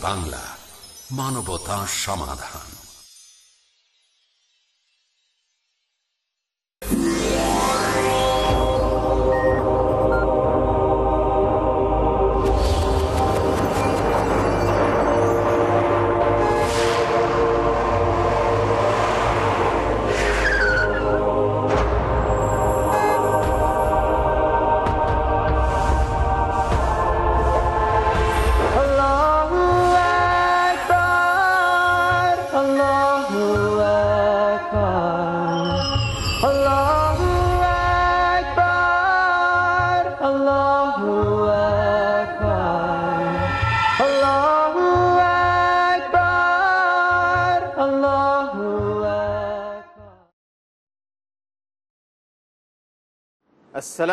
বাংলা মানবতা সমাধান।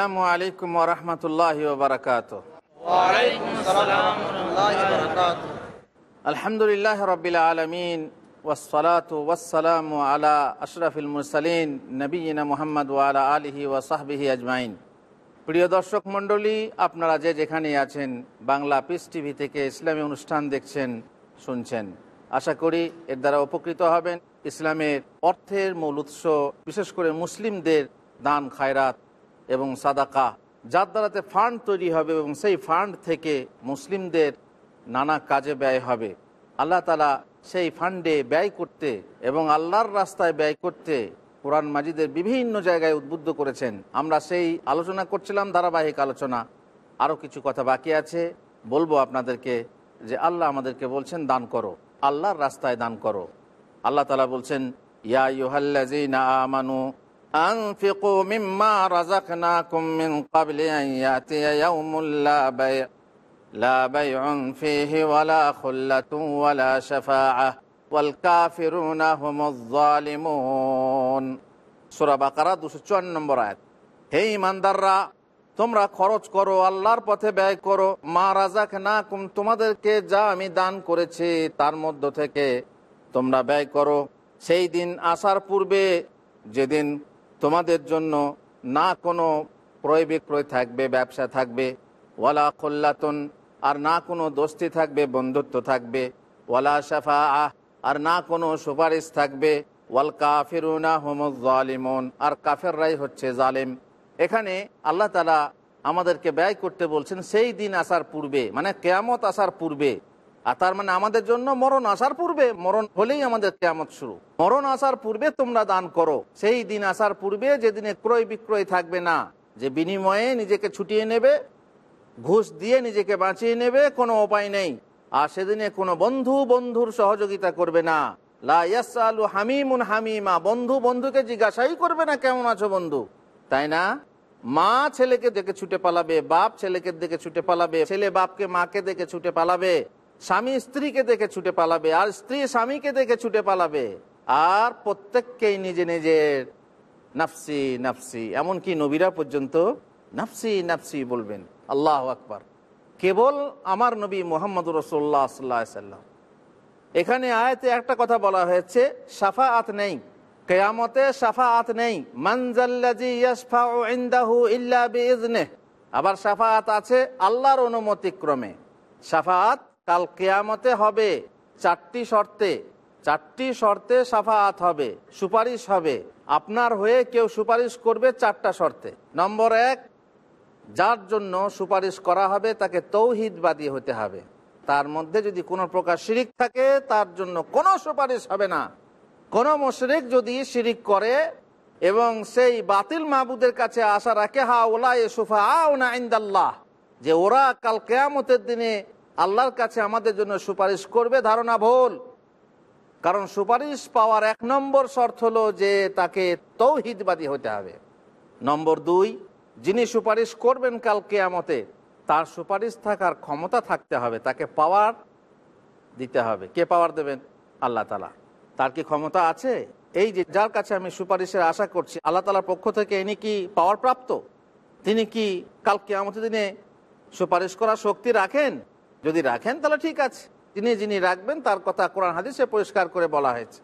আসসালামু আলাইকুম ওরহমতুল্লাহ বারকাত আলহামদুলিল্লাহ রবিল আলমিন ওসলাত ওয়াসালাম আলা আশরাফিল মুরসালিন নবীনা মোহাম্মদ ওয়ালা আলিহি ওয়াসাহবিহি আজমাইন। প্রিয় দর্শক মণ্ডলী আপনারা যে যেখানে আছেন বাংলা পিস টিভি থেকে ইসলামী অনুষ্ঠান দেখছেন শুনছেন। আশা করি এর দ্বারা উপকৃত হবেন। ইসলামের অর্থের মূল উৎস বিশেষ করে মুসলিমদের দান খায়রাত এবং সাদাকা, যার দ্বারাতে ফান্ড তৈরি হবে এবং সেই ফান্ড থেকে মুসলিমদের নানা কাজে ব্যয় হবে। আল্লাহ তালা সেই ফান্ডে ব্যয় করতে এবং আল্লাহর রাস্তায় ব্যয় করতে কোরআন মাজিদের বিভিন্ন জায়গায় উদ্বুদ্ধ করেছেন। আমরা সেই আলোচনা করছিলাম, ধারাবাহিক আলোচনা। আরও কিছু কথা বাকি আছে। বলব আপনাদেরকে যে আল্লাহ আমাদেরকে বলছেন, দান করো। আল্লাহর রাস্তায় দান করো। আল্লাহ তালা বলছেন, ইয়া ইউহাল্লাযীনা আমানু আনফিকু মিম্মা রাযাকনাকুম মিন ক্বাবলি আন ইয়াতিয়া ইয়াউমুল লা বাই' لا بيع فيه ولا خلة ولا شفاعة والكافرون هم الظالمون সুরা বাকারা দুশো চুয়ান্ন নম্বর আয়াত হে ইমানদাররা তোমরা খরচ করো আল্লাহর পথে ব্যয় করো মা রাজাক না কুম তোমাদেরকে যা আমি দান করেছি তার মধ্য থেকে তোমরা ব্যয় করো সেই দিন আসার পূর্বে যেদিন তোমাদের জন্য না কোনো ক্রয় বিক্রয় থাকবে, ব্যবসা থাকবে, ওয়ালা খোল্লাতন, আর না কোনো দোস্তি থাকবে, বন্ধুত্ব থাকবে, ওয়ালা সাফা আহ আর না কোনো সুপারিশ থাকবে, ওয়াল কাফিরুনা হোমজ জালিমন, আর কাফেররাই হচ্ছে জালেম। এখানে আল্লাহ তালা আমাদেরকে ব্যয় করতে বলছেন, সেই দিন আসার পূর্বে মানে কেয়ামত আসার পূর্বে আর তার মানে আমাদের জন্য মরণ আসার পূর্বে, মরণ হলেই আমাদের কেয়ামত শুরু। মরণ আসার পূর্বে তোমরা দান করো। সেই দিন আসার পূর্বে যেদিনে ক্রয় বিক্রয় থাকবে না, যে বিনিময়ে নিজেকে ছুটিয়ে নেবে, ঘুষ দিয়ে নিজেকে বাঁচিয়ে নেবে, কোনো উপায় নেই। আর সেদিনে কোনো বন্ধু বন্ধুর সহযোগিতা করবে না। লা ইয়াসআলু হামিমুন হামিমা, বন্ধু বন্ধুকে জিজ্ঞাসাই করবে না, কেমন আছো বন্ধু? তাই না? মা ছেলেকে দেখে ছুটে পালাবে, বাপ ছেলেকে দেখে ছুটে পালাবে, ছেলে বাপকে মাকে দেখে ছুটে পালাবে। স্বামী স্ত্রীকে দেখে ছুটে পালাবে, আর স্ত্রী স্বামীকে দেখে ছুটে পালাবে। আর প্রত্যেককেই নিজে নিজের নাফসি নাফসি। এমনকি নবীরা পর্যন্ত নাফসি নাফসি বলবেন। আল্লাহ আকবার। কেবল আমার নবী মোহাম্মদ রসোল্লা সাল্লাম। এখানে আয়তে একটা কথা বলা হয়েছে সাফা আত নেই। কেয়ামতে সাফা আত নেই বিইজনিহ আবার সাফাআত আছে আল্লাহর অনুমতিক্রমে। সাফাআত কাল কেয়ামতে হবে চারটি শর্তে। চারটি শর্তে সাফাআত হবে, সুপারিশ হবে। আপনার হয়ে কেউ সুপারিশ করবে চারটা শর্তে। নম্বর এক, যার জন্য সুপারিশ করা হবে তাকে তৌহিদবাদী হতে হবে। তার মধ্যে যদি কোনো প্রকার শিরিক থাকে, তার জন্য কোনো সুপারিশ হবে না। কোন মুশরিক যদি শিরিক করে এবং সেই বাতিল মাহবুদের কাছে আশা রাখে হা ওলা এ সুফা আউনা ইন্দাল্লাহ, যে ওরা কাল কেয়ামতের দিনে আল্লাহর কাছে আমাদের জন্য সুপারিশ করবে, ধারণা ভুল। কারণ সুপারিশ পাওয়ার এক নম্বর শর্ত হলো যে তাকে তৌহিদবাদী হতে হবে। নম্বর দুই, যিনি সুপারিশ করবেন কাল কেয়ামতে, তার সুপারিশ থাকার ক্ষমতা থাকতে হবে, তাকে পাওয়ার দিতে হবে। কে পাওয়ার দেবেন? আল্লাহ তালা তার কি ক্ষমতা আছে? এই যে যার কাছে আমি সুপারিশের আশা করছি, আল্লাহ তালার পক্ষ থেকে ইনি কি পাওয়ার প্রাপ্ত? তিনি কি কাল কেয়ামতের দিনে সুপারিশ করার শক্তি রাখেন? যদি রাখেন, তাহলে ঠিক আছে। তিনি যিনি রাখবেন, তার কথা কোরআন হাদিসে পরিষ্কার করে বলা হয়েছে।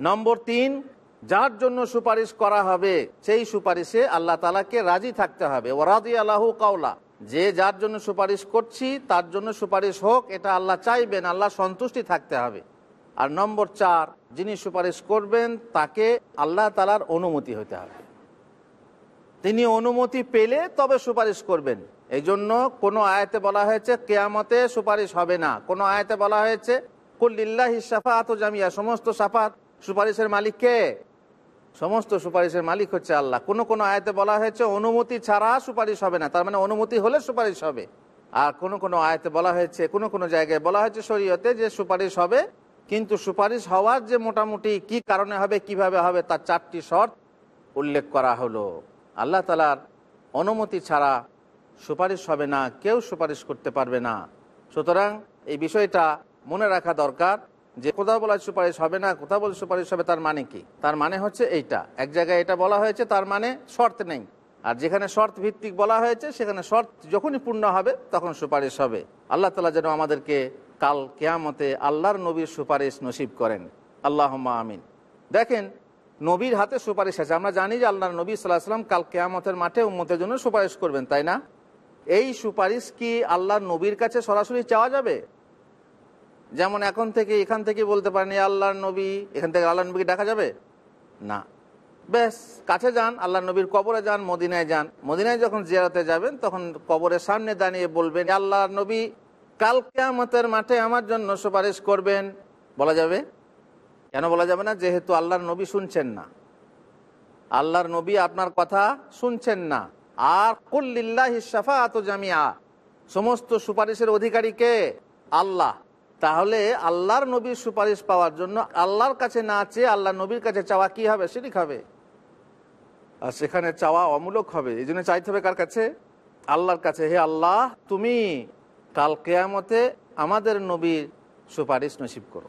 নম্বর তিন, যার জন্য সুপারিশ করা হবে, সেই সুপারিশে আল্লাহ তালাকে রাজি থাকতে হবে। ওরাদি আল্লাহ কাউলা যে যার জন্য সুপারিশ করছি, তার জন্য সুপারিশ হোক, এটা আল্লাহ চাইবেন, আল্লাহ সন্তুষ্টি থাকতে হবে। আর নম্বর চার, যিনি সুপারিশ করবেন, তাকে আল্লাহ তালার অনুমতি হতে হবে। তিনি অনুমতি পেলে তবে সুপারিশ করবেন। এই জন্য কোনো আয়াতে বলা হয়েছে কেয়ামতে সুপারিশ হবে না। কোনো আয়াতে বলা হয়েছে কুল্লিল্লাহি সাফাত জামিয়া সমস্ত সাফাত সুপারিশের মালিক কে? সমস্ত সুপারিশের মালিক হচ্ছে আল্লাহ। কোনো কোনো আয়াতে বলা হয়েছে, অনুমতি ছাড়া সুপারিশ হবে না তার মানে অনুমতি হলে সুপারিশ হবে। আর কোনো কোনো আয়াতে বলা হয়েছে, কোনো কোনো জায়গায় বলা হয়েছে শরীয়তে যে সুপারিশ হবে, কিন্তু সুপারিশ হওয়ার যে মোটামুটি কি কারণে হবে, কীভাবে হবে, তার চারটি শর্ত উল্লেখ করা হলো। আল্লাহ তালার অনুমতি ছাড়া সুপারিশ হবে না, কেউ সুপারিশ করতে পারবে না। সুতরাং এই বিষয়টা মনে রাখা দরকার যে কোথাও বলা সুপারিশ হবে না, কোথাও বলে সুপারিশ হবে, তার মানে কি? তার মানে হচ্ছে এইটা। এক জায়গায় এটা বলা হয়েছে, তার মানে শর্ত নেই। আর যেখানে শর্ত ভিত্তিক বলা হয়েছে, সেখানে শর্ত যখনই পূর্ণ হবে, তখন সুপারিশ হবে। আল্লাহ তালা যেন আমাদেরকে কাল কেয়ামতে আল্লাহর নবীর সুপারিশ নসিব করেন। আল্লাহ আমিন। দেখেন, নবীর হাতে সুপারিশ আছে। আমরা জানি যে আল্লাহ নবী সাল্লাহ সাল্লাম কাল কেয়ামতের মাঠে উম্মতের জন্য সুপারিশ করবেন, তাই না? এই সুপারিশ কি আল্লাহর নবীর কাছে সরাসরি চাওয়া যাবে? যেমন এখন থেকে, এখান থেকে বলতে পারেন, "এ আল্লাহর নবী এখান থেকে আল্লাহ নবীকে ডাকা যাবে? না। বেশ কাছে যান আল্লাহ নবীর কবরে যান, মদিনায় যান। মদিনায় যখন জিয়ারতে যাবেন, তখন কবরের সামনে দাঁড়িয়ে বলবেন, "এ আল্লাহর নবী, কাল কেয়ামতের মাঠে আমার জন্য সুপারিশ করবেন। বলা যাবে? কেন বলা যাবে না? যেহেতু আল্লাহর নবী শুনছেন না। আল্লাহর নবী আপনার কথা শুনছেন না। আর কুল্লিল্লাহ শাফাআত জামিয়া সমস্ত সুপারিশের অধিকারী কে? আল্লাহ। তাহলে আল্লাহর নবীর সুপারিশ পাওয়ার জন্য আল্লাহর কাছে না চেয়ে আল্লাহ নবীর কাছে চাওয়া কি হবে? সেটি খাবে আর সেখানে চাওয়া অমূলক হবে। এই জন্য চাইতে হবে কার কাছে? আল্লাহর কাছে। হে আল্লাহ, তুমি কাল কেয়ামতে আমাদের নবীর সুপারিশ নসিব করো।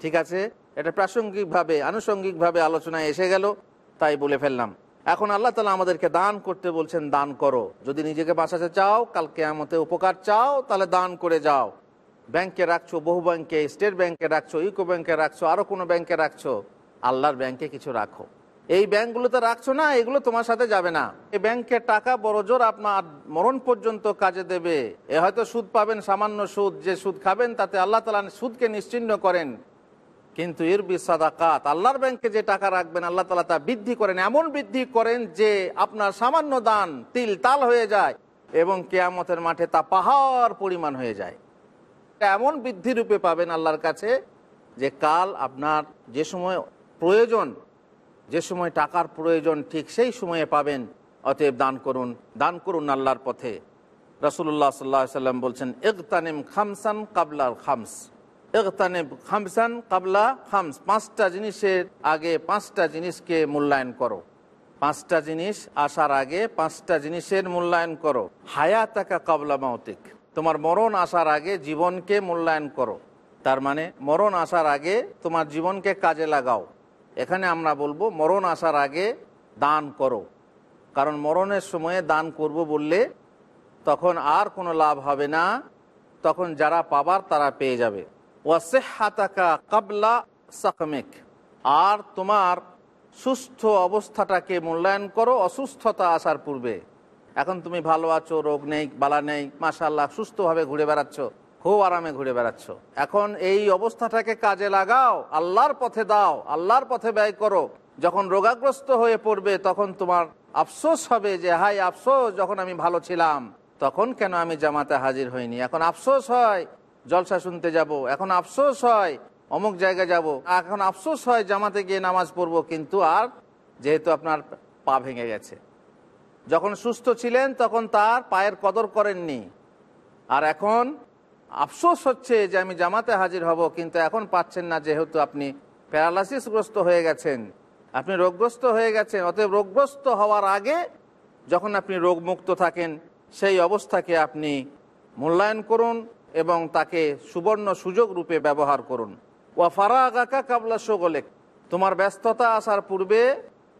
ঠিক আছে? এটা প্রাসঙ্গিকভাবে, আনুষঙ্গিকভাবে আলোচনায় এসে গেল। তাই বলে ফেললাম। এখন আল্লাহ তালা আমাদেরকে দান করতে বলছেন, দান করো। যদি নিজেকে বাঁচাতে চাও কালকে কেয়ামতে উপকার চাও, তাহলে দান করে যাও। ব্যাংকে রাখছো, বহু ব্যাংকে, স্টেট ব্যাংকে রাখছো, ইউকো ব্যাংকে রাখছো, আরও কোনো ব্যাংকে রাখছো, আল্লাহর ব্যাংকে কিছু রাখো। এই ব্যাংকগুলোতে রাখছো না, এগুলো তোমার সাথে যাবে না। এই ব্যাংকের টাকা বড় জোর আপনার মরণ পর্যন্ত কাজে দেবে। এ হয়তো সুদ পাবেন, সামান্য সুদ। যে সুদ খাবেন, তাতে আল্লাহ তালা সুদকে নিশ্চিহ্ন করেন। কিন্তু এর সাদাকাত, আল্লাহর ব্যাংকে যে টাকা রাখবেন, আল্লাহ তালা তা বৃদ্ধি করেন। এমন বৃদ্ধি করেন যে আপনার সামান্য দান তিল তাল হয়ে যায় এবং কেয়ামতের মাঠে তা পাহাড় পরিমাণ হয়ে যায়। এমন বৃদ্ধি রূপে পাবেন আল্লাহর কাছে যে কাল আপনার যে সময় প্রয়োজন, যে সময় টাকার প্রয়োজন, ঠিক সেই সময়ে পাবেন। অতএব দান করুন দান করুন আল্লাহর পথে। রসুল্লাহ সাল্লাহ সাল্লাম বলছেন ইকতানিম খামসান কাবলার খামস। ইকতানিম খামসান কাবলা খামস পাঁচটা জিনিসের আগে পাঁচটা জিনিসকে মূল্যায়ন করো পাঁচটা জিনিস আসার আগে পাঁচটা জিনিসের মূল্যায়ন করো হায়াতাকা কাবলা মাউতিক তোমার মরণ আসার আগে জীবনকে মূল্যায়ন করো তার মানে মরণ আসার আগে তোমার জীবনকে কাজে লাগাও এখানে আমরা বলব মরণ আসার আগে দান করো কারণ মরণের সময়ে দান করব বললে তখন আর কোনো লাভ হবে না তখন যারা পাবার তারা পেয়ে যাবে ওয়াসেহাতাকা কাবলা সাকমেক। আর তোমার সুস্থ অবস্থাটাকে মূল্যায়ন করো, অসুস্থতা আসার পূর্বে। এখন তুমি ভালো আছো, রোগ নেই, বালা নেই মাশাল্লাহ সুস্থভাবে ঘুরে বেড়াচ্ছ, খুব আরামে ঘুরে বেড়াচ্ছ। এখন এই অবস্থাটাকে কাজে লাগাও, আল্লাহর পথে দাও, আল্লাহর পথে ব্যয় করো। যখন রোগাগ্রস্ত হয়ে পড়বে, তখন তোমার আফসোস হবে যে হাই আফসোস, যখন আমি ভালো ছিলাম, তখন কেন আমি জামাতে হাজির হইনি? এখন আফসোস হয় জলসা শুনতে যাব। এখন আফসোস হয়, অমুক জায়গায় যাব। এখন আফসোস হয়, জামাতে গিয়ে নামাজ পড়ব, কিন্তু আর যেহেতু আপনার পা ভেঙে গেছে। যখন সুস্থ ছিলেন, তখন তার পায়ের কদর করেননি। আর এখন আফসোস হচ্ছে যে আমি জামাতে হাজির হব, কিন্তু এখন পাচ্ছেন না, যেহেতু আপনি প্যারালাইসিসগ্রস্ত হয়ে গেছেন। আপনি রোগগ্রস্ত হয়ে গেছেন। অতএব রোগগ্রস্ত হওয়ার আগে যখন আপনি রোগমুক্ত থাকেন, সেই অবস্থাকে আপনি মূল্যায়ন করুন। এবং তাকে সুবর্ণ সুযোগ রূপে ব্যবহার করুন। ওয়া ফারা আগাকা কাবলা সোগলেক তোমার ব্যস্ততা আসার পূর্বে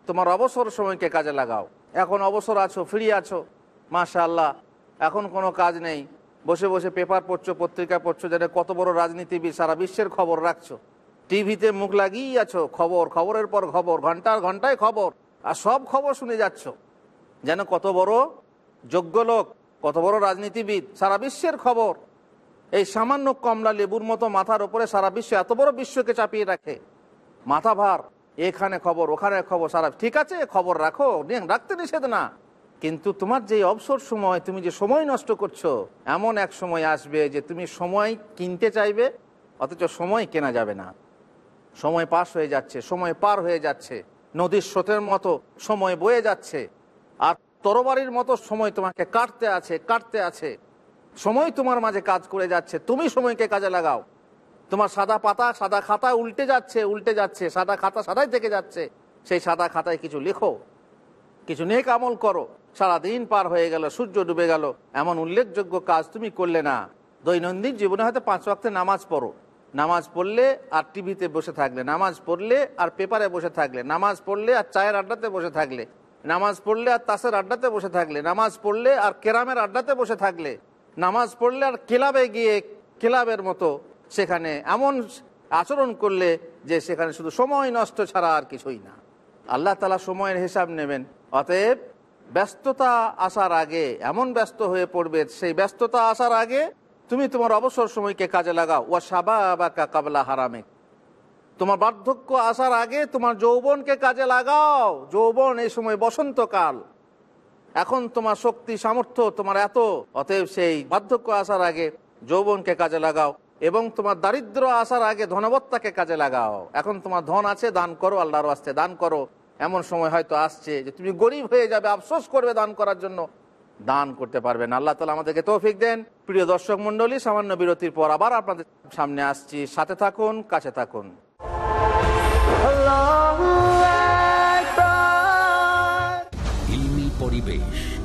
তোমার অবসর সময়কে কাজে লাগাও। এখন অবসর আছো, ফ্রি আছো। মাশা আল্লাহ এখন কোনো কাজ নেই। বসে বসে পেপার পড়ছো, পত্রিকা পড়ছো যেন কত বড় রাজনীতিবিদ সারা বিশ্বের খবর রাখছো। টিভিতে মুখ লাগিয়েই আছো, খবর, খবরের পর খবর, ঘণ্টার ঘন্টায় খবর, আর সব খবর শুনে যাচ্ছ। যেন কত বড় যোগ্য লোক, কত বড় রাজনীতিবিদ সারা বিশ্বের খবর। এই সামান্য কমলা লেবুর মতো মাথার ওপরে সারা বিশ্ব এত বড় বিশ্বকে চাপিয়ে রাখে। মাথা ভার, এখানে খবর, ওখানে খবর, সারা ঠিক আছে, খবর রাখো রাখতে নিষেধ না। কিন্তু তোমার যে অবসর সময়, তুমি যে সময় নষ্ট করছ, এমন এক সময় আসবে যে তুমি সময় কিনতে চাইবে, অথচ সময় কেনা যাবে না। সময় পাস হয়ে যাচ্ছে, সময় পার হয়ে যাচ্ছে, নদীর স্রোতের মতো সময় বয়ে যাচ্ছে, আর তরবারির মতো সময় তোমাকে কাটতে আছে কাটতে আছে। সময় তোমার মাঝে কাজ করে যাচ্ছে, তুমি সময়কে কাজে লাগাও। তোমার সাদা পাতা, সাদা খাতা উল্টে যাচ্ছে উল্টে যাচ্ছে, সাদা খাতা সাদাই থেকে যাচ্ছে। সেই সাদা খাতায় কিছু লেখো, কিছু নেক আমল করো। সারাদিন পার হয়ে গেল, সূর্য ডুবে গেল, এমন উল্লেখযোগ্য কাজ তুমি করলে না। দৈনন্দিন জীবনে হয়তো পাঁচ ওয়াক্তে নামাজ পড়ো। নামাজ পড়লে আর টিভিতে বসে থাকলে, নামাজ পড়লে আর পেপারে বসে থাকলে, নামাজ পড়লে আর চায়ের আড্ডাতে বসে থাকলে, নামাজ পড়লে আর তাসের আড্ডাতে বসে থাকলে, নামাজ পড়লে আর কেরামের আড্ডাতে বসে থাকলে নামাজ পড়লে আর ক্লাবে গিয়ে ক্লাবের মতো সেখানে এমন আচরণ করলে যে সেখানে শুধু সময় নষ্ট ছাড়া আর কিছুই না। আল্লাহ তালা সময়ের হিসাব নেবেন। অতএব ব্যস্ততা আসার আগে, এমন ব্যস্ত হয়ে পড়বে, সেই ব্যস্ততা আসার আগে তুমি তোমার অবসর সময়কে কাজে লাগাও। ও সাবাবাকা কাবলা হারামে তোমার বার্ধক্য আসার আগে তোমার যৌবনকে কাজে লাগাও। যৌবন এই সময় বসন্তকাল। এখন তোমার শক্তি, সামর্থ্য তোমার এত, অতএব সেই বার্ধক্য আসার আগে যৌবনকে কাজে লাগাও এবং তোমার দারিদ্র আসার আগে ধনবত্তাকে কাজে লাগাও। এখন তোমার ধন আছে, দান করো, আল্লাহর আস্তে দান করো। এমন সময় হয়তো আসছে যে তুমি গরিব হয়ে যাবে, আফসোস করবে দান করার জন্য। দান করতে পারবেন আল্লাহ তালা আমাদেরকে তৌফিক দেন। প্রিয় দর্শক মন্ডলী সামান্য বিরতির পর আবার আপনাদের সামনে আসছি। সাথে থাকুন, কাছে থাকুন। পরিবেশ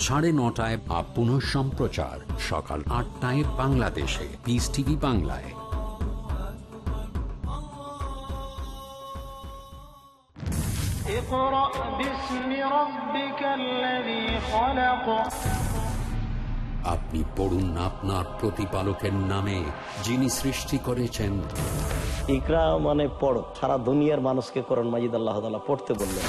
সাড়ে নটায় বা পুনঃ সম্প্রচার সকাল আটটায় বাংলাদেশে। পিস টিভি বাংলায়। আপনি পড়ুন আপনার প্রতিপালকের নামে যিনি সৃষ্টি করেছেন। ইকরা মানে পড় সারা দুনিয়ার মানুষকে করণ মাজিদ আল্লাহ পড়তে বললেন।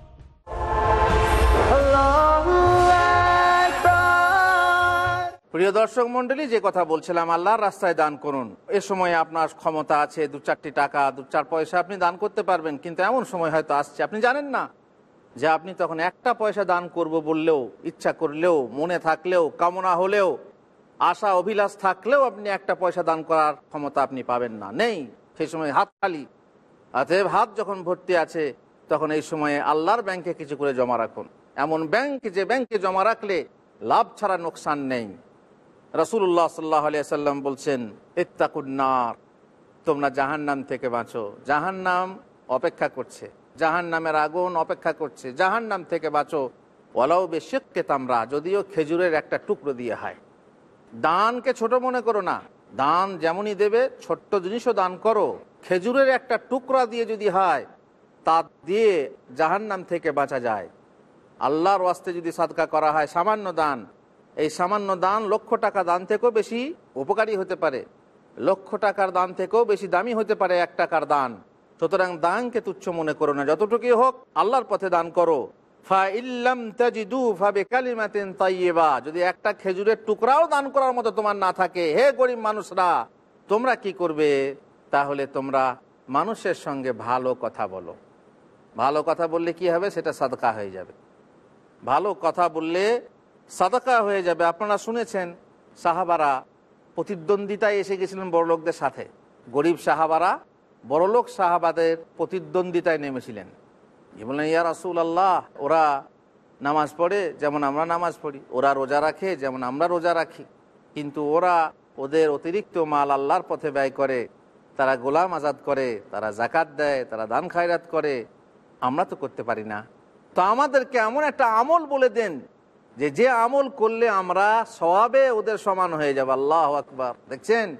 প্রিয় দর্শক মন্ডলী যে কথা বলছিলাম আল্লাহর রাস্তায় দান করুন। এ সময় আপনার ক্ষমতা আছে, দু চারটি টাকা, দু চার পয়সা আপনি দান করতে পারবেন, কিন্তু এমন সময় হয়তো আসছে। আপনি জানেন না যে আপনি তখন একটা পয়সা দান করব বললেও, ইচ্ছা করলেও, মনে থাকলেও, কামনা হলেও, আশা, অভিলাষ থাকলেও আপনি একটা পয়সা দান করার ক্ষমতা আপনি পাবেন না। নেই, সেই সময় হাত খালি। অতএব হাত যখন ভর্তি আছে, তখন এই সময়ে আল্লাহর ব্যাংকে কিছু করে জমা রাখুন। এমন ব্যাংক যে ব্যাংকে জমা রাখলে লাভ ছাড়া নোকসান নেই। রসুল্লাহ সাল্লাহ সাল্লাম বলছেন ইত্তাকুন্নার তোমরা জাহান্নাম থেকে বাঁচো। জাহান্নাম অপেক্ষা করছে। জাহান্নামের আগুন অপেক্ষা করছে। জাহান্নাম থেকে বাঁচো। ওলাও বেশিককে তামরা, যদিও খেজুরের একটা টুকরো দিয়ে হয়। দানকে ছোট মনে করো না। দান যেমনই দেবে, ছোট্ট জিনিসও দান করো। খেজুরের একটা টুকরা দিয়ে যদি হয়, তা দিয়ে জাহান্নাম থেকে বাঁচা যায়। আল্লাহর ওয়াস্তে যদি সাদকা করা হয়, সামান্য দান এই সামান্য দান লক্ষ টাকা দান থেকেও বেশি উপকারী হতে পারে। লক্ষ টাকার দান থেকেও বেশি দামি হতে পারে এক টাকার দান। সুতরাং দানকে তুচ্ছ মনে করো না, যতটুকুই হোক আল্লাহর পথে দান করো। যদি একটা খেজুরের টুকরাও দান করার মতো তোমার না থাকে, হে গরিব মানুষরা, তোমরা কি করবে? তাহলে তোমরা মানুষের সঙ্গে ভালো কথা বলো। ভালো কথা বললে কি হবে? সেটা সাদকা হয়ে যাবে। ভালো কথা বললে সাদাকা হয়ে যাবে। আপনারা শুনেছেন, সাহাবারা প্রতিদ্বন্দ্বিতায় এসে গেছিলেন বড়লোকদের সাথে। গরিব সাহাবারা বড়লোক সাহাবাদের প্রতিদ্বন্দ্বিতায় নেমেছিলেন। যে বললেন, ইয়া রাসুল আল্লাহ ওরা নামাজ পড়ে, যেমন আমরা নামাজ পড়ি। ওরা রোজা রাখে, যেমন আমরা রোজা রাখি। কিন্তু ওরা ওদের অতিরিক্ত মাল আল্লাহর পথে ব্যয় করে। তারা গোলাম আজাদ করে, তারা জাকাত দেয়, তারা দান খায়রাত করে। আমরা তো করতে পারি না। তো আমাদেরকে এমন একটা আমল বলে দেন যে যে আমল করলে আমরা সবাবে ওদের সমান হয়ে যাব, আল্লাহ আকবার। দেখছেন?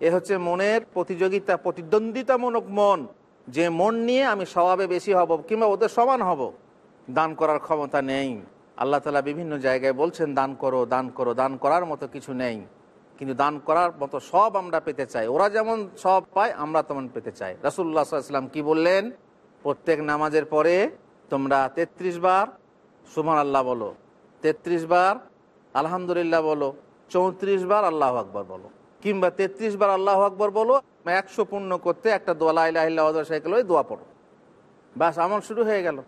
এ হচ্ছে মনের প্রতিযোগিতা, প্রতিদ্বন্দ্বিতামূলক মন। যে মন নিয়ে আমি স্বভাবে বেশি হব কিংবা ওদের সমান হব, দান করার ক্ষমতা নেই। আল্লাহ তালা বিভিন্ন জায়গায় বলছেন, দান করো দান করো, দান করার মতো কিছু নেই। কিন্তু দান করার মতো সব আমরা পেতে চাই। ওরা যেমন সব পায়, আমরা তেমন পেতে চাই। রাসুল্লাহ সাল্লাম কি বললেন? প্রত্যেক নামাজের পরে তোমরা ৩৩ বার সুমান আল্লাহ বলো। ৩৩ বার, আলহামদুলিল্লাহ বলো। চৌত্রিশ বার আল্লাহ আকবর বলো। কিংবা ৩৩ বার আল্লাহ আকবর বলো একশো পূর্ণ করতে একটা দোয়া লাইলাহ সাইকেল ওই দোয়া পড়ো। ব্যাস, আমল শুরু হয়ে গেল।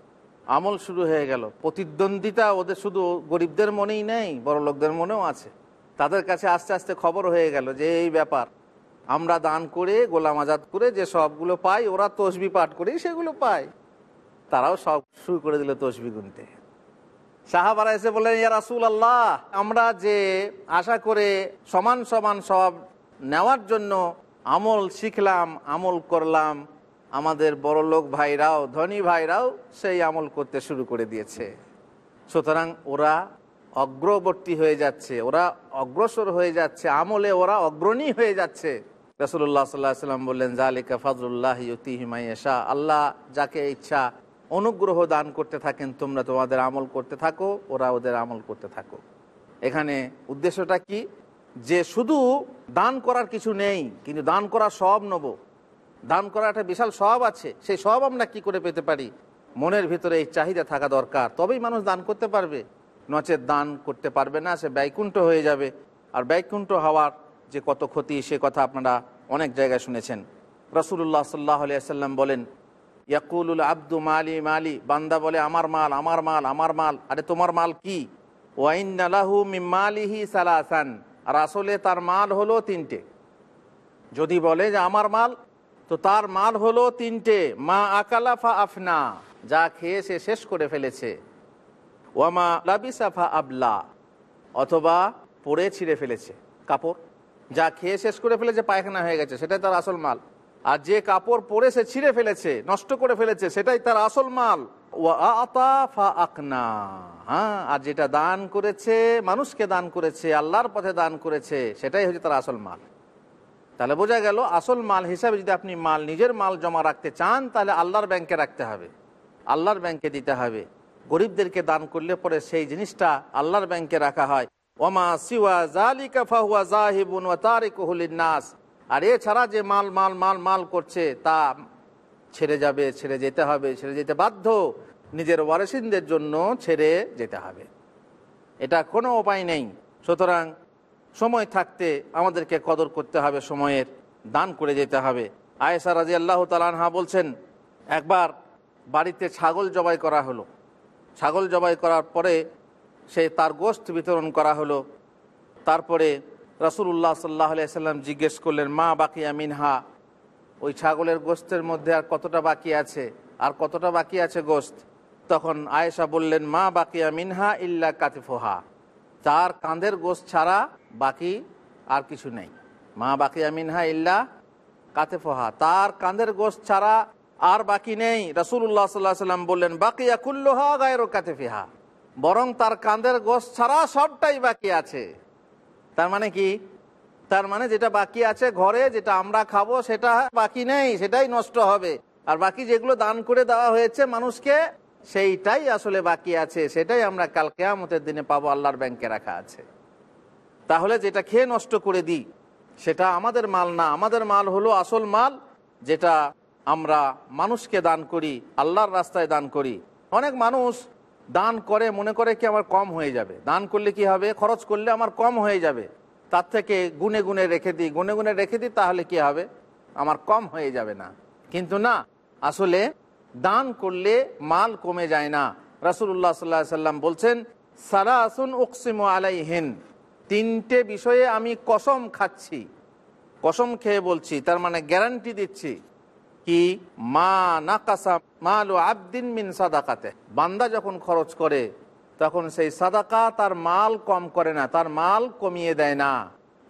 আমল শুরু হয়ে গেল। প্রতিদ্বন্দ্বিতা ওদের শুধু গরিবদের মনেই নেই, বড় লোকদের মনেও আছে। তাদের কাছে আস্তে আস্তে খবর হয়ে গেল যে এই ব্যাপার। আমরা দান করে, গোলাম আজাদ করে যে সবগুলো পাই, ওরা তসবি পাঠ করেই সেগুলো পায়। তারাও সব শুরু করে দিল তসবি গুনতে। সাহাবারা এসে বললেন, ইয়া রাসুল আল্লাহ আমরা যে আশা করে সমান সমান সব নেওয়ার জন্য আমল শিখলাম, আমল করলাম, আমাদের বড় লোক ভাইরাও, ধনী ভাইরাও সেই আমল করতে শুরু করে দিয়েছে। সুতরাং ওরা অগ্রবর্তী হয়ে যাচ্ছে, ওরা অগ্রসর হয়ে যাচ্ছে, আমলে ওরা অগ্রণী হয়ে যাচ্ছে। রসুল্লাহ সাল্লাহ সাল্লাম বললেন জালিকা ফাজুল্লাহ ইউতিহিমাইশা আল্লাহ যাকে ইচ্ছা অনুগ্রহ দান করতে থাকেন, তোমরা তোমাদের আমল করতে থাকো, ওরা ওদের আমল করতে থাকো। এখানে উদ্দেশ্যটা কি? যে শুধু দান করার কিছু নেই, কিন্তু দান করার সব নেব। দান করার একটা বিশাল সব আছে, সেই সব আমরা কি করে পেতে পারি? মনের ভিতরে এই চাহিদা থাকা দরকার, তবেই মানুষ দান করতে পারবে। নচেত দান করতে পারবে না, সে ব্যয়কুণ্ঠ হয়ে যাবে। আর ব্যয়কুণ্ঠ হওয়ার যে কত ক্ষতি, সে কথা আপনারা অনেক জায়গায় শুনেছেন। রসুল্লাহ সাল্লাহ আলিয়াল্লাম বলেন ইয়াকুলুল আব্দু মালি মালি, বান্দা বলে, আমার মাল আমার মাল আমার মাল। আরে তোমার মাল কি? ওয়াইনালাহু মিমালিহি সালাসান। আর আসলে তার মাল হলো তিনটে। যদি বলে যে, আমার মাল, তো তার মাল হলো তিনটে। মা আকালাফা আফনা, যা খেয়ে সে শেষ করে ফেলেছে। ওয়ামা লাবিসাফা আবলা, অথবা পরে ছিঁড়ে ফেলেছে। কাপড় যা খেয়ে শেষ করে ফেলেছে, পায়খানা হয়ে গেছে, সেটাই তার আসল মাল। আর যে কাপড় পরে সে ছিঁড়ে ফেলেছে, নষ্ট করে ফেলেছে, সেটাই তার আসল মাল। আকনা। হ্যাঁ আর যেটা দান করেছে, মানুষকে দান করেছে, আল্লাহর পথে দান করেছে, সেটাই হচ্ছে তার আসল মাল। তাহলে বোঝা গেল, আসল মাল হিসাবে যদি আপনি মাল, নিজের মাল জমা রাখতে চান, তাহলে আল্লাহর ব্যাংকে রাখতে হবে। আল্লাহর ব্যাংকে দিতে হবে। গরিবদেরকে দান করলে পরে সেই জিনিসটা আল্লাহর ব্যাংকে রাখা হয়। ওমা সিওয়া জালিকা ফাহুয়া জাহিবুন ওয়া তারিকুহুলিন নাস। আর এছাড়া যে মাল মাল মাল মাল করছে, তা ছেড়ে যাবে, ছেড়ে যেতে হবে, ছেড়ে যেতে বাধ্য। নিজের ওয়ারেসিনদের জন্য ছেড়ে যেতে হবে। এটা কোনো উপায় নেই। সুতরাং সময় থাকতে আমাদেরকে কদর করতে হবে, সময়ের দান করে যেতে হবে। আয়েসা রাজি আল্লাহ তালানহা বলছেন, একবার বাড়িতে ছাগল জবাই করা হলো। ছাগল জবাই করার পরে সে তার গোস্ত বিতরণ করা হলো। তারপরে রসুল্লাহ সাল্লাহ সাল্লাম জিজ্ঞেস করলেন, মা বাকিয়া মিনহা? ওই ছাগলের গোস্তের মধ্যে আর কতটা বাকি আছে? আর কতটা বাকি আছে গোস্ত? তখন আয়েশা বললেন, মা বাকিয়া মিনহা ইল্লা কাতিফোহা। তার কাঁধের গোস্ত ছাড়া বাকি আর কিছু নেই। মা বাকিয়া মিনহা ইল্লা কাতেফোহা। তার কাঁধের গোস্ত ছাড়া আর বাকি নেই। রসুল্লাহ সাল্লাহ সাল্লাম বললেন, বাকিয়া কুল্লোহা গায়ের কাতেফিহা। বরং তার কাঁধের গোস্ত ছাড়া সবটাই বাকি আছে। তার মানে কি? তার মানে যেটা বাকি আছে ঘরে, যেটা আমরা খাব, সেটা বাকি নেই, সেটাই নষ্ট হবে। আর বাকি যেগুলো দান করে দেওয়া হয়েছে মানুষকে, সেইটাই আসলে বাকি আছে। সেটাই আমরা কাল কেয়ামতের দিনে পাবো, আল্লাহর ব্যাংকে রাখা আছে। তাহলে যেটা খেয়ে নষ্ট করে দিই, সেটা আমাদের মাল না। আমাদের মাল হলো আসল মাল, যেটা আমরা মানুষকে দান করি, আল্লাহর রাস্তায় দান করি। অনেক মানুষ দান করে, মনে করে কি আমার কম হয়ে যাবে? দান করলে কি হবে? খরচ করলে আমার কম হয়ে যাবে। তার থেকে গুনে গুনে রেখে দিই। গুনে গুনে রেখে দিই, তাহলে কি হবে? আমার কম হয়ে যাবে না। কিন্তু না, আসলে দান করলে মাল কমে যায় না। রাসুল্লাহ সাল্লাহ সাল্লাম বলছেন সারা আসুন উকসিম আলাইহেন। তিনটে বিষয়ে আমি কসম খাচ্ছি। কসম খেয়ে বলছি, তার মানে গ্যারান্টি দিচ্ছি। কি মা নাকাসা মাল আবদিন মিন সাদাকাতে। বান্দা যখন খরচ করে তখন সেই সাদাকা তার মাল কম করে না তার মাল কমিয়ে দেয় না।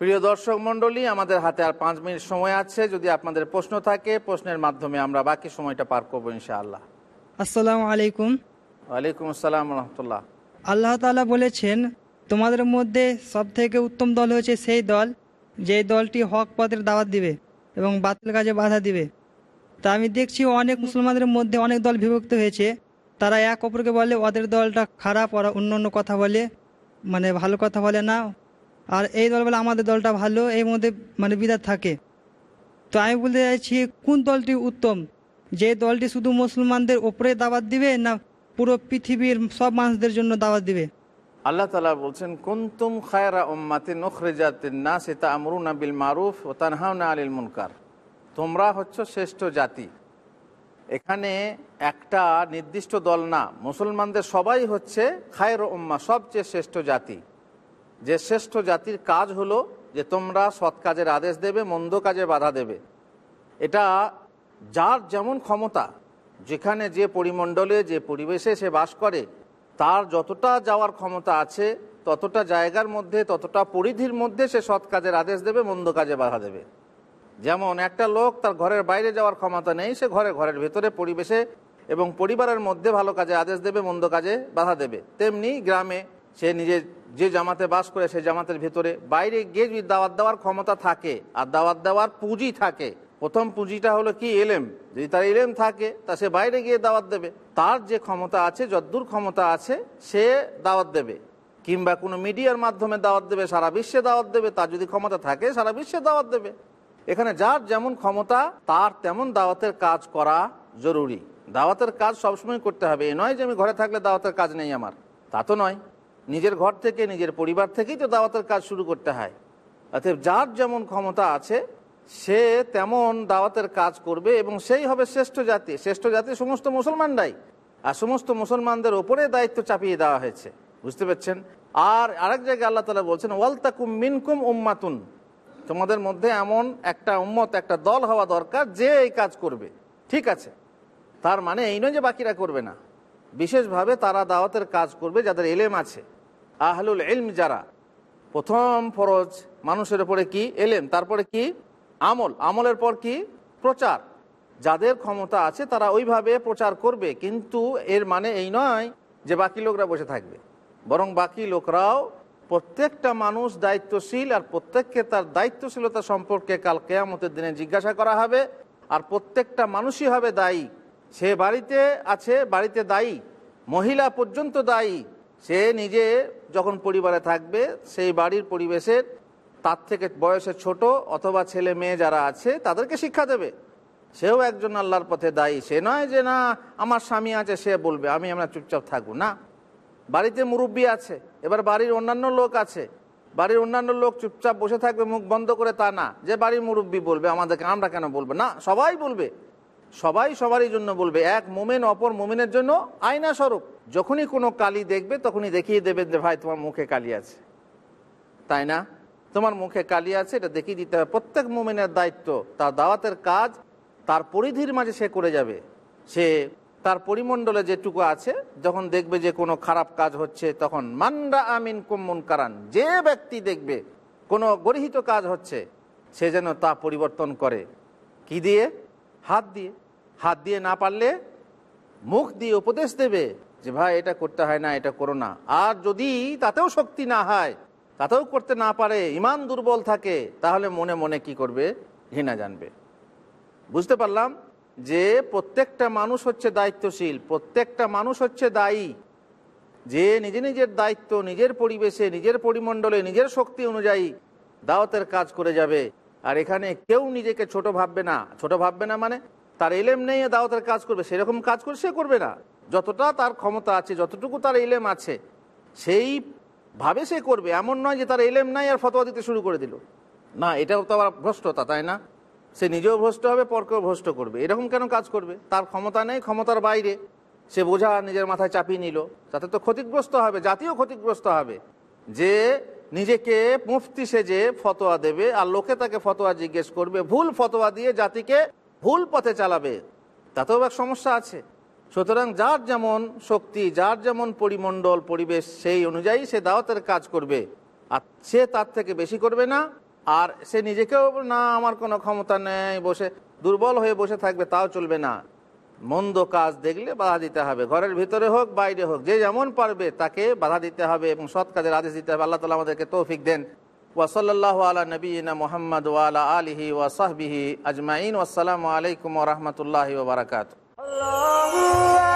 প্রিয় দর্শক মণ্ডলী আমাদের হাতে আর পাঁচ মিনিট সময় আছে। যদি আপনাদের প্রশ্ন থাকে প্রশ্নের মাধ্যমে আমরা বাকি সময়টা পার করব ইনশাআল্লাহ। আসসালামু আলাইকুম। ওয়ালাইকুম আসসালাম রহমতুল্লাহ আল্লাহ তাআলা বলেছেন তোমাদের মধ্যে সব থেকে উত্তম দল হচ্ছে সেই দল যে দলটি হক পথের দাওয়াত দিবে এবং বাতিল কাজে বাধা দিবে। তা আমি দেখছি অনেক মুসলমানদের মধ্যে অনেক দল বিভক্ত হয়েছে। তারা এক অপরকে বলে, ওদের দলটা খারাপ, ওরা অন্য অন্য কথা বলে। মানে ভালো কথা বলে না। আর এই দল বলে, আমাদের দলটা ভালো। এই মধ্যে মানে বিদাত থাকে। তো আমি বলতে চাইছি, কোন দলটি উত্তম? যে দলটি শুধু মুসলমানদের ওপরে দাওয়াত দিবে না পুরো পৃথিবীর সব মানুষদের জন্য দাওয়াত দিবে? আল্লাহ তালা বলছেন, কুন্তুম খায়রা উম্মাতে নখরেজাতিন না সেটা আমরুনা বিল মারুফ ও তানহাউনা আলিল মুনকার। তোমরা হচ্ছ শ্রেষ্ঠ জাতি। এখানে একটা নির্দিষ্ট দল না, মুসলমানদের সবাই হচ্ছে খায়ের উম্মা, সবচেয়ে শ্রেষ্ঠ জাতি। যে শ্রেষ্ঠ জাতির কাজ হলো যে তোমরা সৎ কাজের আদেশ দেবে, মন্দ কাজে বাধা দেবে। এটা যার যেমন ক্ষমতা, যেখানে যে পরিমণ্ডলে, যে পরিবেশে সে বাস করে, তার যতটা যাওয়ার ক্ষমতা আছে, ততটা জায়গার মধ্যে, ততটা পরিধির মধ্যে সে সৎ কাজের আদেশ দেবে, মন্দ কাজে বাধা দেবে। যেমন একটা লোক তার ঘরের বাইরে যাওয়ার ক্ষমতা নেই, সে ঘরে, ঘরের ভেতরে পরিবেশে এবং পরিবারের মধ্যে ভালো কাজে আদেশ দেবে, মন্দ কাজে বাধা দেবে। তেমনি গ্রামে সে নিজে যে জামাতে বাস করে, সে জামাতের ভেতরে। বাইরে গিয়ে যদি দাওয়াত দেওয়ার ক্ষমতা থাকে, আর দাওয়াত দেওয়ার পুঁজি থাকে, প্রথম পুঁজিটা হলো কি? এলেম। যদি তার এলেম থাকে, তা সে বাইরে গিয়ে দাওয়াত দেবে। তার যে ক্ষমতা আছে, যদ্দূর ক্ষমতা আছে, সে দাওয়াত দেবে। কিংবা কোনো মিডিয়ার মাধ্যমে দাওয়াত দেবে, সারা বিশ্বে দাওয়াত দেবে। তার যদি ক্ষমতা থাকে, সারা বিশ্বে দাওয়াত দেবে। এখানে যার যেমন ক্ষমতা, তার তেমন দাওয়াতের কাজ করা জরুরি। দাওয়াতের কাজ সবসময় করতে হবে। এ নয় যে আমি ঘরে থাকলে দাওয়াতের কাজ নেই আমার। তা তো নয়। নিজের ঘর থেকে, নিজের পরিবার থেকেই তো দাওয়াতের কাজ শুরু করতে হয়। অতএব যার যেমন ক্ষমতা আছে, সে তেমন দাওয়াতের কাজ করবে এবং সেই হবে শ্রেষ্ঠ জাতি। শ্রেষ্ঠ জাতি সমস্ত মুসলমানরাই। আর সমস্ত মুসলমানদের ওপরে দায়িত্ব চাপিয়ে দেওয়া হয়েছে। বুঝতে পারছেন? আর আরেক জায়গায় আল্লাহ তালা বলছেন, ওয়ালতাকুম মিনকুম উম্মাতুন। তোমাদের মধ্যে এমন একটা উম্মত, একটা দল হওয়া দরকার যে এই কাজ করবে। ঠিক আছে। তার মানে এই নয় যে বাকিরা করবে না। বিশেষভাবে তারা দাওয়াতের কাজ করবে যাদের এলেম আছে। আহলুল এলম যারা। প্রথম ফরজ মানুষের উপরে কি? এলেম। তারপরে কি? আমল। আমলের পর কি? প্রচার। যাদের ক্ষমতা আছে তারা ওইভাবে প্রচার করবে। কিন্তু এর মানে এই নয় যে বাকি লোকরা বসে থাকবে। বরং বাকি লোকরাও প্রত্যেকটা মানুষ দায়িত্বশীল আর প্রত্যেককে তার দায়িত্বশীলতা সম্পর্কে কাল কেয়ামতের দিনে জিজ্ঞাসা করা হবে। আর প্রত্যেকটা মানুষই হবে দায়ী। সে বাড়িতে আছে, বাড়িতে দায়ী। মহিলা পর্যন্ত দায়ী। সে নিজে যখন পরিবারে থাকবে, সেই বাড়ির পরিবেশের, তার থেকে বয়সে ছোট অথবা ছেলে মেয়ে যারা আছে, তাদেরকে শিক্ষা দেবে। সেও একজন আল্লাহর পথে দায়ী। সে নয় যে, না, আমার স্বামী আছে, সে বলবে, আমি আমরা চুপচাপ থাকব। না। বাড়িতে মুরব্বী আছে, এবার বাড়ির অন্যান্য লোক আছে। বাড়ির অন্যান্য লোক চুপচাপ বসে থাকবে, মুখ বন্ধ করে তা না। যে বাড়ির মুরব্বী বলবে, আমাদেরকে আমরা কেন বলবে? না, সবাই বলবে। সবাই সবারই জন্য বলবে, এক মোমেন অপর মোমেনের জন্য আয়না স্বরূপ। যখনই কোনো কালি দেখবে, তখনই দেখিয়ে দেবে যে, ভাই, তোমার মুখে কালি আছে। তাই না? তোমার মুখে কালি আছে, এটা দেখিয়ে দিতে হবে। প্রত্যেক মোমেনের দায়িত্ব, তার দাওয়াতের কাজ, তার পরিধির মাঝে সে করে যাবে। সে তার পরিমণ্ডলে যেটুকু আছে, যখন দেখবে যে কোনো খারাপ কাজ হচ্ছে, তখন মান্ডা আমিন কুম্মন কারান যে ব্যক্তি দেখবে কোনো গরিহিত কাজ হচ্ছে, সে যেন তা পরিবর্তন করে। কি দিয়ে? হাত দিয়ে। হাত দিয়ে না পারলে মুখ দিয়ে উপদেশ দেবে যে, ভাই, এটা করতে হয় না, এটা করো না। আর যদি তাতেও শক্তি না হয়, তাতেও করতে না পারে, ইমান দুর্বল থাকে, তাহলে মনে মনে কি করবে? ঘৃণা জানবে। বুঝতে পারলাম? যে প্রত্যেকটা মানুষ হচ্ছে দায়িত্বশীল, প্রত্যেকটা মানুষ হচ্ছে দায়ী। যে নিজে নিজের দায়িত্ব, নিজের পরিবেশে, নিজের পরিমণ্ডলে, নিজের শক্তি অনুযায়ী দাওয়াতের কাজ করে যাবে। আর এখানে কেউ নিজেকে ছোট ভাববে না। ছোট ভাববে না মানে তার এলেম নেই দাওয়াতের কাজ করবে। সেরকম কাজ করে সে করবে না। যতটা তার ক্ষমতা আছে, যতটুকু তার এলেম আছে, সেই ভাবে সে করবে। এমন নয় যে তার এলেম নাই আর ফতোয়া দিতে শুরু করে দিল। না, এটাও তো আবার ভ্রষ্টতা, তাই না? সে নিজেও ভ্রষ্ট হবে, পরকেও ভ্রষ্ট করবে। এরকম কেন কাজ করবে? তার ক্ষমতা নেই, ক্ষমতার বাইরে। সে বোঝা নিজের মাথায় চাপিয়ে নিল। তাতে তো ক্ষতিগ্রস্ত হবে জাতীয় ক্ষতিগ্রস্ত হবে। যে নিজেকে মুফতি সেজে ফতোয়া দেবে আর লোকে তাকে ফতোয়া জিজ্ঞেস করবে, ভুল ফতোয়া দিয়ে জাতিকে ভুল পথে চালাবে, তাতেও এক সমস্যা আছে। সুতরাং যার যেমন শক্তি, যার যেমন পরিমণ্ডল, পরিবেশ সেই অনুযায়ী সে দাওয়াতের কাজ করবে। আর সে তার থেকে বেশি করবে না। আর সে নিজেকেও না, আমার কোনো ক্ষমতা নেই, বসে, দুর্বল হয়ে বসে থাকবে, তাও চলবে না। মন্দ কাজ দেখলে বাধা দিতে হবে। ঘরের ভিতরে হোক, বাইরে হোক, যে যেমন পারবে তাকে বাধা দিতে হবে এবং সৎ কাজের আদেশ দিতে হবে। আল্লাহ তালা আমাদেরকে তৌফিক দেন। ওয়াসাল্লাহ আলা নবীনা মোহাম্মদ ওয়ালা আলিহি ওয়াসাহবিহি আজমাইন। ওয়াসালামু আলাইকুম ওরহমতুল্লাহি ওবরাকাত Allahu